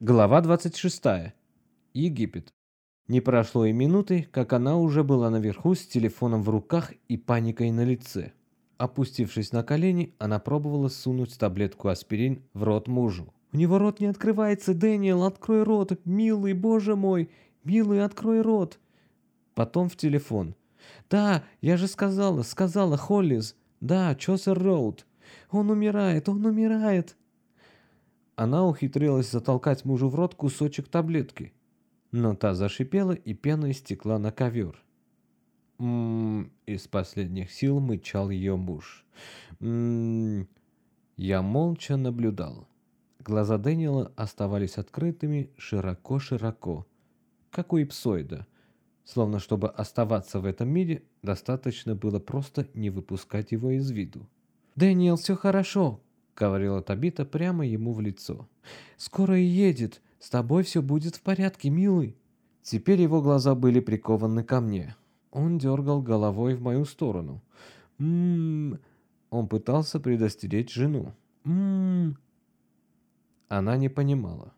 Глава 26. Египет. Не прошло и минуты, как она уже была наверху с телефоном в руках и паникой на лице. Опустившись на колени, она пробовала сунуть таблетку аспирин в рот мужу. «У него рот не открывается, Дэниел, открой рот! Милый, боже мой! Милый, открой рот!» Потом в телефон. «Да, я же сказала, сказала, Холлис! Да, Чосер Роуд! Он умирает, он умирает!» Она ухитрилась затолкать мужу в рот кусочек таблетки, но та зашипела и пена истекла на ковер. «М-м-м», из последних сил мычал ее муж. «М-м-м». Я молча наблюдал. Глаза Дэниела оставались открытыми широко-широко, как у ипсоида. Словно чтобы оставаться в этом мире, достаточно было просто не выпускать его из виду. «Дэниел, все хорошо!» Говорила Табита прямо ему в лицо. «Скоро и едет. С тобой все будет в порядке, милый». Теперь его глаза были прикованы ко мне. Он дергал головой в мою сторону. «М-м-м...» Он пытался предостеречь жену. «М-м-м...» Она не понимала.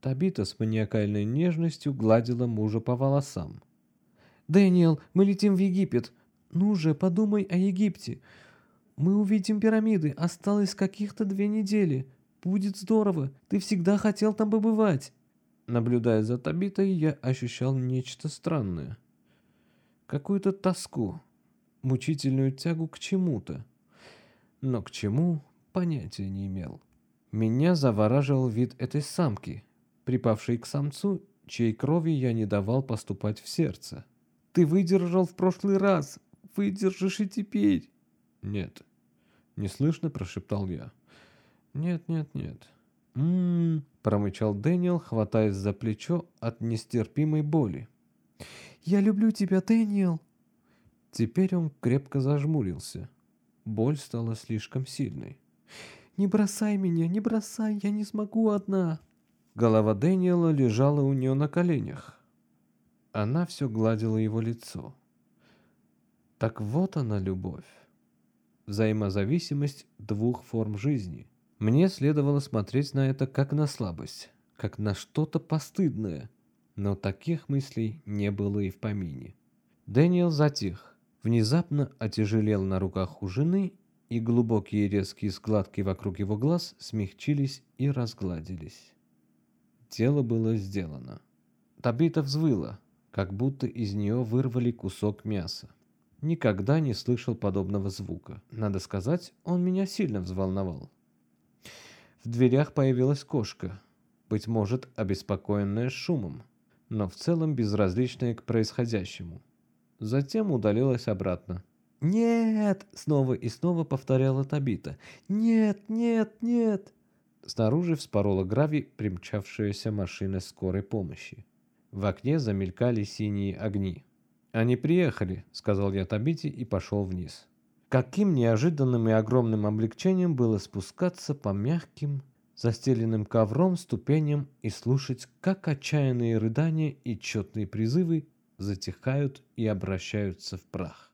Табита с маниакальной нежностью гладила мужа по волосам. «Дэниел, мы летим в Египет. Ну же, подумай о Египте. Мы увидим пирамиды. Осталось каких-то две недели. Будет здорово. Ты всегда хотел там побывать. Наблюдая за Табитой, я ощущал нечто странное. Какую-то тоску, мучительную тягу к чему-то. Но к чему понятия не имел. Меня завораживал вид этой самки, припавшей к самцу, чьей крови я не давал поступать в сердце. «Ты выдержал в прошлый раз, выдержишь и теперь!» «Нет, Неслышно прошептал я. «Нет, нет, нет». «М-м-м», промычал Дэниел, хватаясь за плечо от нестерпимой боли. «Я люблю тебя, Дэниел!» Теперь он крепко зажмурился. Боль стала слишком сильной. «Не бросай меня, не бросай, я не смогу одна!» Голова Дэниела лежала у нее на коленях. Она все гладила его лицо. Так вот она любовь взаимозависимость двух форм жизни. Мне следовало смотреть на это как на слабость, как на что-то постыдное, но таких мыслей не было и в помине. Дэниел затих, внезапно отяжелел на руках у жены, и глубокие резкие складки вокруг его глаз смягчились и разгладились. Тело было сделано. Табита взвыла, как будто из нее вырвали кусок мяса. Никогда не слышал подобного звука. Надо сказать, он меня сильно взволновал. В дверях появилась кошка, быть может, обеспокоенная шумом, но в целом безразличная к происходящему. Затем удалилась обратно. «Нет!» — снова и снова повторяла Табита. «Нет, нет, нет!» Снаружи вспорола гравий примчавшаяся машина скорой помощи. В окне замелькали синие огни. «Они приехали», — сказал я Табите и пошел вниз. Каким неожиданным и огромным облегчением было спускаться по мягким, застеленным ковром ступеням и слушать, как отчаянные рыдания и четные призывы затихают и обращаются в прах.